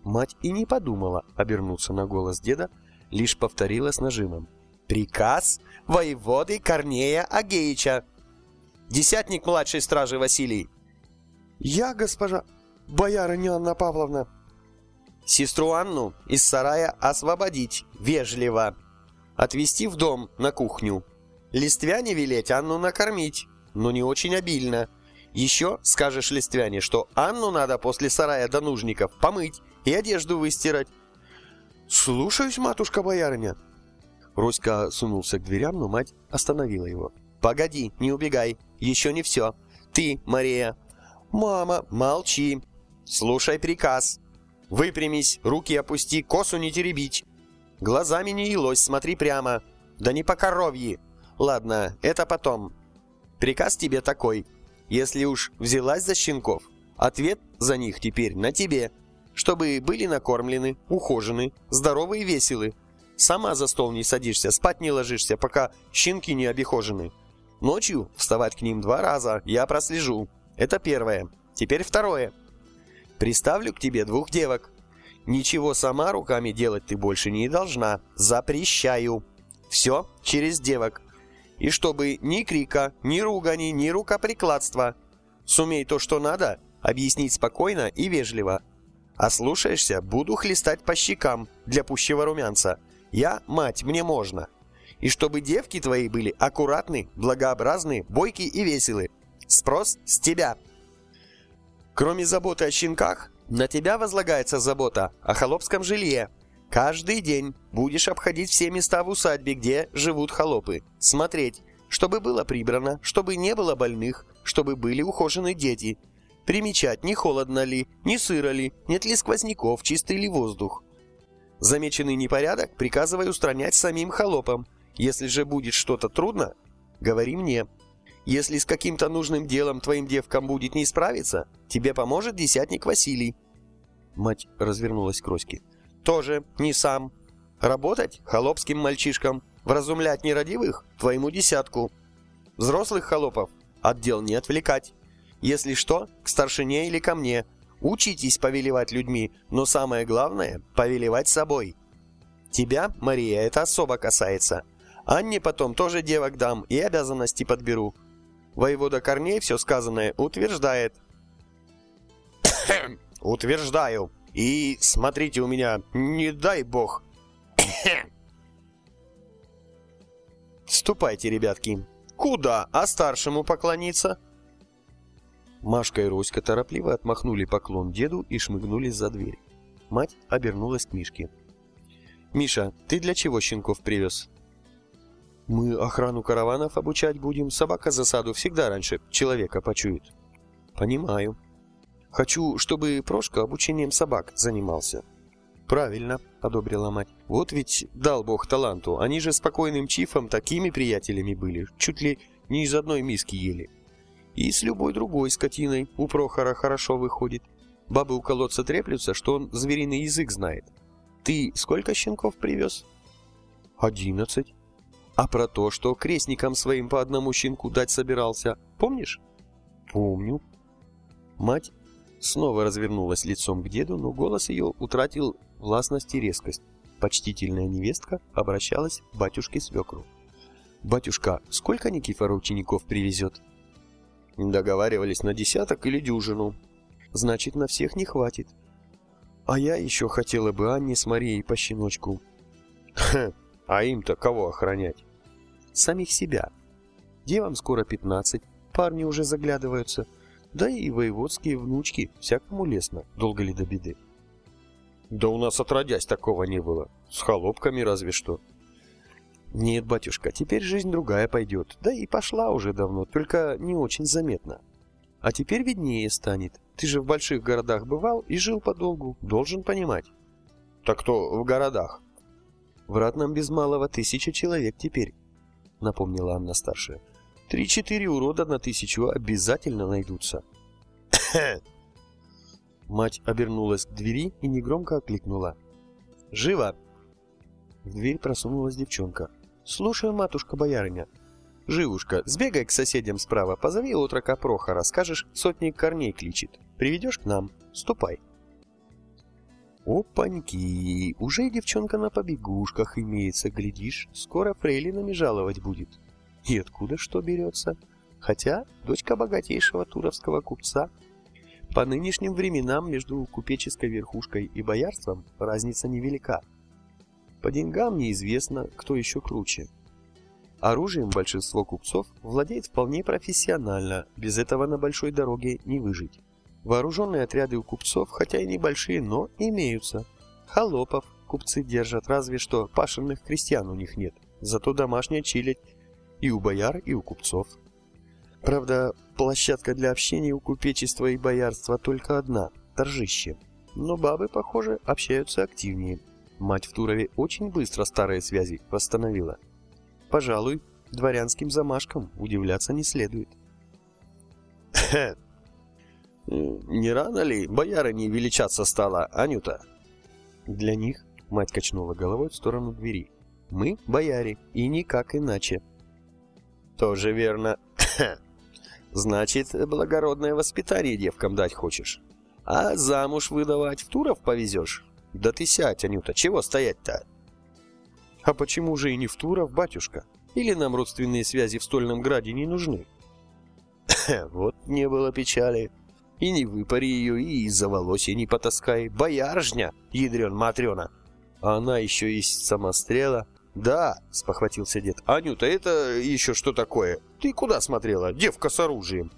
Мать и не подумала обернуться на голос деда, лишь повторила с нажимом. «Приказ воеводы Корнея Агеича». «Десятник младшей стражи Василий». «Я, госпожа боярыня Анна Павловна», Сестру Анну из сарая освободить, вежливо. Отвести в дом, на кухню. Листвяне велеть Анну накормить, но не очень обильно. Еще скажешь Листвяне, что Анну надо после сарая до нужников помыть и одежду выстирать. «Слушаюсь, матушка-боярыня». Роська сунулся к дверям, но мать остановила его. «Погоди, не убегай, еще не все. Ты, Мария». «Мама, молчи. Слушай приказ. Выпрямись, руки опусти, косу не теребить. Глазами не елось, смотри прямо. Да не по коровьи. Ладно, это потом. Приказ тебе такой. Если уж взялась за щенков, ответ за них теперь на тебе. Чтобы были накормлены, ухожены, здоровы и веселы. Сама за стол не садишься, спать не ложишься, пока щенки не обихожены. Ночью вставать к ним два раза, я прослежу. Это первое. Теперь второе. Приставлю к тебе двух девок. Ничего сама руками делать ты больше не должна. Запрещаю. Все через девок. И чтобы ни крика, ни ругани, ни рукоприкладства. Сумей то, что надо, объяснить спокойно и вежливо. А слушаешься, буду хлестать по щекам для пущего румянца. Я мать, мне можно. И чтобы девки твои были аккуратны, благообразны, бойки и веселы. Спрос с тебя. Кроме заботы о щенках, на тебя возлагается забота о холопском жилье. Каждый день будешь обходить все места в усадьбе, где живут холопы. Смотреть, чтобы было прибрано, чтобы не было больных, чтобы были ухожены дети. Примечать, не холодно ли, не сыро ли, нет ли сквозняков, чистый ли воздух. Замеченный непорядок приказывай устранять самим холопам. Если же будет что-то трудно, говори мне. Если с каким-то нужным делом твоим девкам будет не справиться, тебе поможет десятник Василий. Мать развернулась к Роське. Тоже не сам. Работать холопским мальчишкам, вразумлять нерадивых твоему десятку. Взрослых холопов от дел не отвлекать. Если что, к старшине или ко мне. Учитесь повелевать людьми, но самое главное – повелевать собой. Тебя, Мария, это особо касается. Анне потом тоже девок дам и обязанности подберу. Воевода Корней все сказанное утверждает. (coughs) Утверждаю. И смотрите у меня, не дай бог. (coughs) Ступайте, ребятки. Куда? А старшему поклониться? Машка и Роська торопливо отмахнули поклон деду и шмыгнули за дверь. Мать обернулась к Мишке. «Миша, ты для чего щенков привез?» Мы охрану караванов обучать будем. Собака засаду всегда раньше человека почует. Понимаю. Хочу, чтобы Прошка обучением собак занимался. Правильно, одобрила мать. Вот ведь дал бог таланту. Они же спокойным чифом такими приятелями были. Чуть ли не из одной миски ели. И с любой другой скотиной у Прохора хорошо выходит. Бабы у колодца треплются, что он звериный язык знает. Ты сколько щенков привез? Одиннадцать. А про то, что крестникам своим по одному щенку дать собирался, помнишь? Помню. Мать снова развернулась лицом к деду, но голос ее утратил властность и резкость. Почтительная невестка обращалась к батюшке-свекру. «Батюшка, сколько Никифора учеников привезет?» Договаривались на десяток или дюжину. Значит, на всех не хватит. А я еще хотела бы Анне с Марией по щеночку. Хм, а им-то кого охранять? Самих себя. Девам скоро пятнадцать, парни уже заглядываются. Да и воеводские внучки, всякому лестно, долго ли до беды. Да у нас отродясь такого не было. С холопками разве что. Нет, батюшка, теперь жизнь другая пойдет. Да и пошла уже давно, только не очень заметно. А теперь виднее станет. Ты же в больших городах бывал и жил подолгу, должен понимать. Так кто в городах? В Ратном без малого тысяча человек теперь, напомнила Анна старшая. Три-четыре урода на тысячу обязательно найдутся. (coughs) Мать обернулась к двери и негромко окликнула. «Живо!» В дверь просунулась девчонка. «Слушаю, матушка-боярыня». «Живушка, сбегай к соседям справа, позови отрока Прохора, скажешь, сотник корней кличет. Приведешь к нам? Ступай». Опаньки, уже девчонка на побегушках имеется, глядишь, скоро фрейлинами жаловать будет. И откуда что берется? Хотя дочка богатейшего туровского купца — по нынешним временам между купеческой верхушкой и боярством разница невелика. По деньгам неизвестно, кто еще круче. Оружием большинство купцов владеет вполне профессионально, без этого на большой дороге не выжить. Вооруженные отряды у купцов, хотя и небольшие, но имеются. Холопов купцы держат, разве что пашенных крестьян у них нет. Зато домашняя чилить и у бояр, и у купцов. Правда, площадка для общения у купечества и боярства только одна – торжище. Но бабы, похоже, общаются активнее. Мать в Турове очень быстро старые связи восстановила. Пожалуй, дворянским замашкам удивляться не следует. (laughs) «Не рано ли боярыне величаться стала, Анюта?» «Для них», — мать качнула головой в сторону двери, — «мы бояре, и никак иначе». «Тоже верно. (clears throat) Значит, благородное воспитание девкам дать хочешь. А замуж выдавать в Туров повезешь? Да ты сядь, Анюта, чего стоять-то? А почему же и не в Туров, батюшка? Или нам родственные связи в Стольном Граде не нужны? (clears throat) вот не было печали. И не выпари ее, и из-за волосья не потаскай. Бояржня, ядрен Матрена. Она еще и самострела. «Да», — спохватился дед. «Анюта, это еще что такое? Ты куда смотрела? Девка с оружием».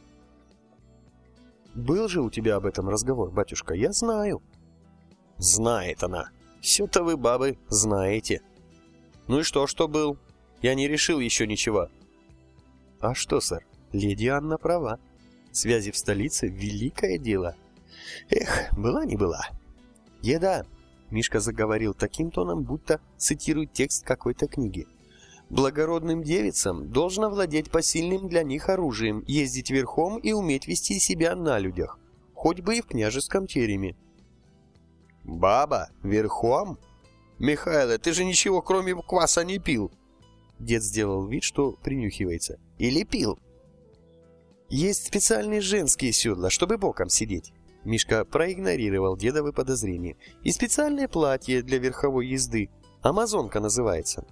«Был же у тебя об этом разговор, батюшка, я знаю». «Знает она. Все-то вы, бабы, знаете». «Ну и что, что был? Я не решил еще ничего». «А что, сэр, леди Анна права. Связи в столице — великое дело. Эх, была не была. Еда, Мишка заговорил таким тоном, будто цитирует текст какой-то книги. Благородным девицам должно владеть посильным для них оружием, ездить верхом и уметь вести себя на людях, хоть бы и в княжеском тереме. «Баба, верхом? Михайло, ты же ничего кроме кваса не пил!» Дед сделал вид, что принюхивается. «Или пил?» «Есть специальные женские седла, чтобы боком сидеть. Мишка проигнорировал дедовы подозрения. «И специальное платье для верховой езды. Амазонка называется».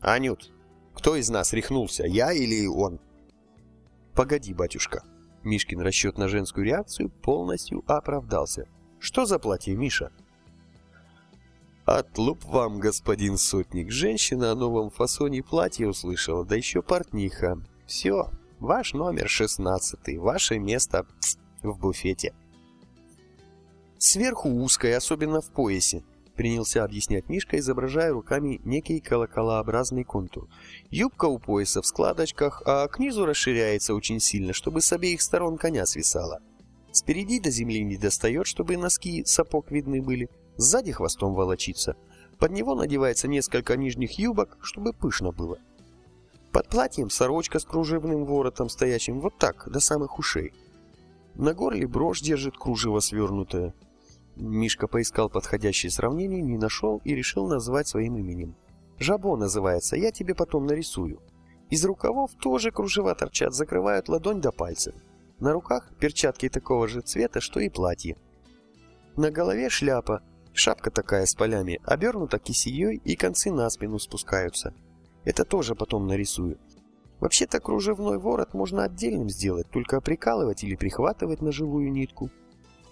«Анют, кто из нас рехнулся, я или он?» «Погоди, батюшка». Мишкин расчет на женскую реакцию полностью оправдался. «Что за платье, Миша?» «Отлуп вам, господин сотник. Женщина о новом фасоне платья услышала, да еще портниха. Все, ваш номер шестнадцатый, ваше место в буфете». Сверху узкая, особенно в поясе, принялся объяснять Мишка, изображая руками некий колоколообразный контур. Юбка у пояса в складочках, а к низу расширяется очень сильно, чтобы с обеих сторон коня свисала. Спереди до земли не достает, чтобы носки сапог видны были. Сзади хвостом волочится. Под него надевается несколько нижних юбок, чтобы пышно было. Под платьем сорочка с кружевным воротом, стоящим вот так, до самых ушей. На горле брошь держит кружево свернутое. Мишка поискал подходящее сравнение, не нашел и решил назвать своим именем. Жабо называется, я тебе потом нарисую. Из рукавов тоже кружева торчат, закрывают ладонь до пальцев. На руках перчатки такого же цвета, что и платье. На голове шляпа, шапка такая с полями, обернута кисеей и концы на спину спускаются. Это тоже потом нарисую. Вообще-то кружевной ворот можно отдельным сделать, только прикалывать или прихватывать на живую нитку.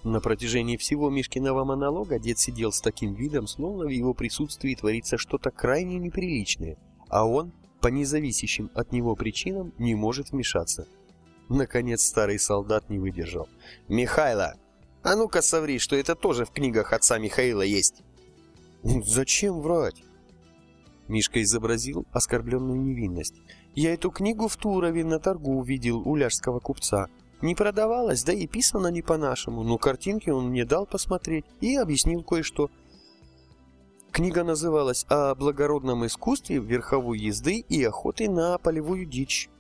На протяжении всего Мишкиного монолога дед сидел с таким видом, словно в его присутствии творится что-то крайне неприличное, а он, по независящим от него причинам, не может вмешаться. Наконец старый солдат не выдержал. «Михайло, а ну-ка соври, что это тоже в книгах отца Михаила есть!» «Зачем врать?» Мишка изобразил оскорбленную невинность. «Я эту книгу в Турове на торгу увидел у ляжского купца. Не продавалась, да и писано не по-нашему, но картинки он мне дал посмотреть и объяснил кое-что. Книга называлась «О благородном искусстве верховой езды и охоты на полевую дичь».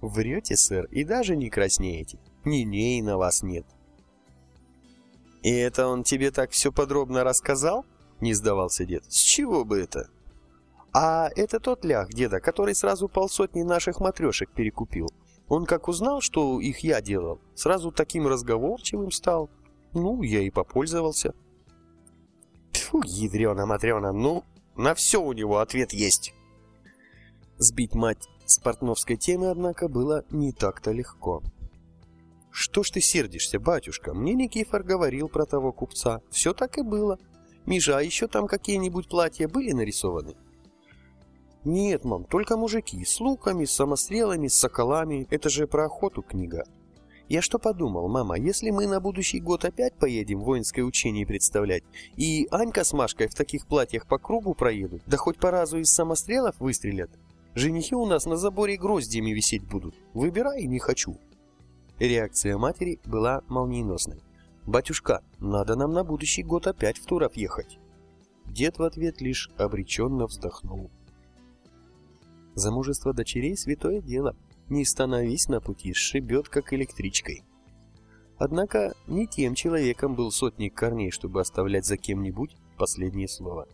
Врете, сэр, и даже не краснеете. Ни-ней на вас нет. И это он тебе так все подробно рассказал? Не сдавался дед. С чего бы это? А это тот лях деда, который сразу полсотни наших матрешек перекупил. Он как узнал, что их я делал, сразу таким разговорчивым стал. Ну, я и попользовался. Фу, ядрена-матрена, ну, на все у него ответ есть. Сбить мать с портновской темы, однако, было не так-то легко. «Что ж ты сердишься, батюшка? Мне Никифор говорил про того купца. Все так и было. Мижа, а еще там какие-нибудь платья были нарисованы?» «Нет, мам, только мужики. С луками, с самострелами, с соколами. Это же про охоту книга». «Я что подумал, мама, если мы на будущий год опять поедем воинское учение представлять, и Анька с Машкой в таких платьях по кругу проедут, да хоть по разу из самострелов выстрелят, Женихи у нас на заборе гроздьями висеть будут. Выбирай, не хочу. Реакция матери была молниеносной. «Батюшка, надо нам на будущий год опять в Туров ехать». Дед в ответ лишь обреченно вздохнул. Замужество дочерей — святое дело. Не становись на пути, сшибет, как электричкой. Однако не тем человеком был сотник корней, чтобы оставлять за кем-нибудь последнее слово.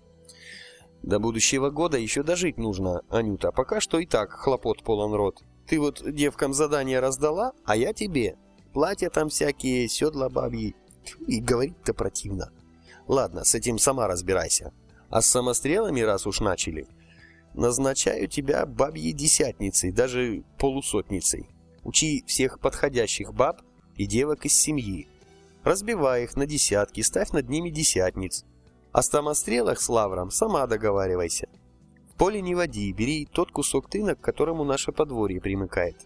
До будущего года еще дожить нужно, Анюта. Пока что и так хлопот полон рот. Ты вот девкам задание раздала, а я тебе. Платья там всякие, седла бабьи. И говорить-то противно. Ладно, с этим сама разбирайся. А с самострелами, раз уж начали, назначаю тебя бабьей десятницей, даже полусотницей. Учи всех подходящих баб и девок из семьи. Разбивай их на десятки, ставь над ними десятниц. О самострелах с лавром сама договаривайся. В поле не води, бери тот кусок тына, к которому наше подворье примыкает.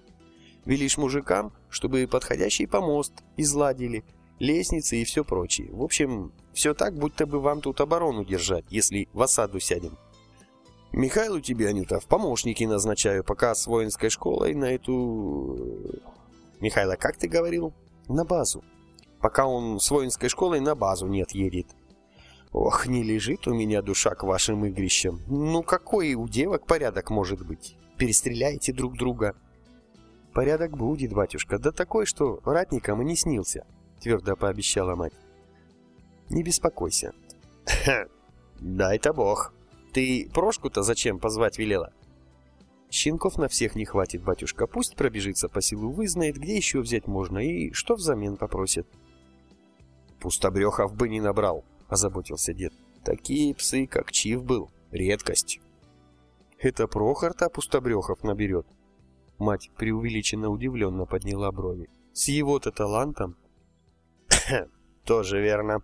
Велишь мужикам, чтобы подходящий помост изладили, лестницы и все прочее. В общем, все так, будто бы вам тут оборону держать, если в осаду сядем. Михайлу тебе, Анюта, в помощники назначаю, пока с воинской школой на эту... Михайло, как ты говорил? На базу. Пока он с воинской школой на базу нет едет. Ох, не лежит у меня душа к вашим игрищам. Ну какой у девок порядок может быть? Перестреляете друг друга. Порядок будет, батюшка, да такой, что ратникам и не снился, твердо пообещала мать. Не беспокойся. (laughs) Дай-то бог. Ты Прошку-то зачем позвать велела? Щенков на всех не хватит, батюшка. Пусть пробежится по селу, вызнает, где еще взять можно и что взамен попросит. Пустобрехов бы не набрал, озаботился дед. Такие псы, как Чив был, редкость. Это Прохор-то пустобрехов наберет. Мать преувеличенно удивленно подняла брови. С его-то талантом? (coughs) Тоже верно.